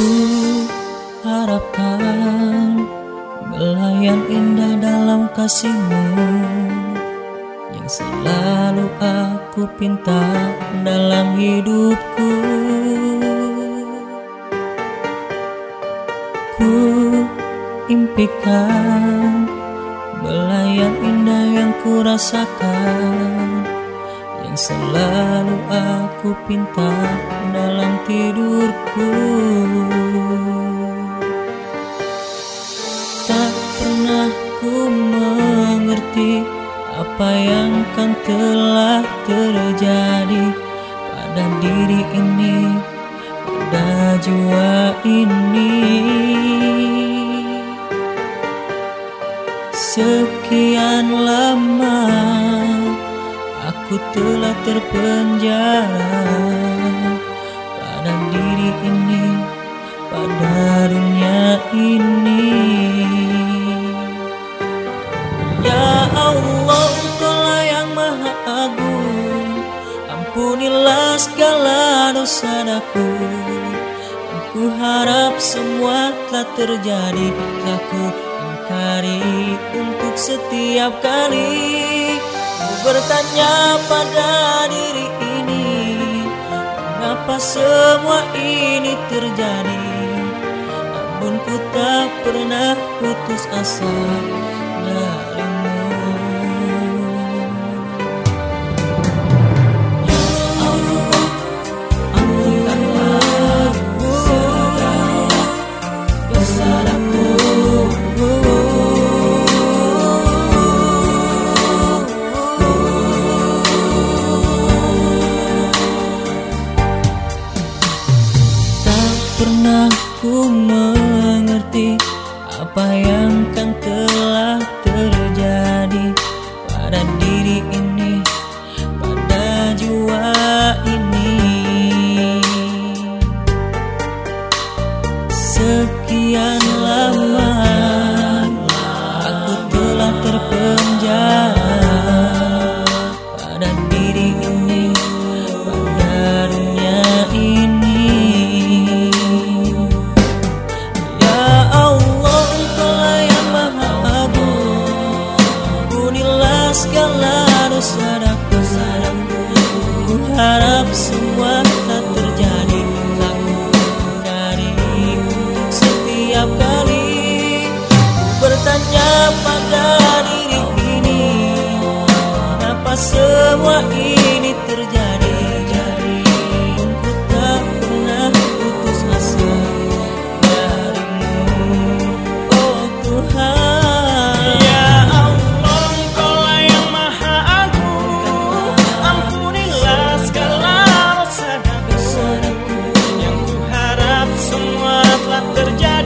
Ku harapkan Belayan indah dalam kasihmu Yang selalu aku pinta dalam hidupku. Ku impikan Belayan indah yang ku rasakan Yang selalu aku pinta dalam tidur Apa yang kan telah terjadi Pada diri ini Pada jiwa ini Sekian lama aku telah terpenjara pada diri ini, pada dunia ini. Segala dosa-dosaku. Aku harap semua telah terjadi, aku hari untuk setiap kali. Ku bertanya pada diri ini Mengapa semua ini terjadi? Namun ku tak pernah putus asa. Pernah apa Ampunilah segala dosa-dosaku Ku harap semua telah terjadi.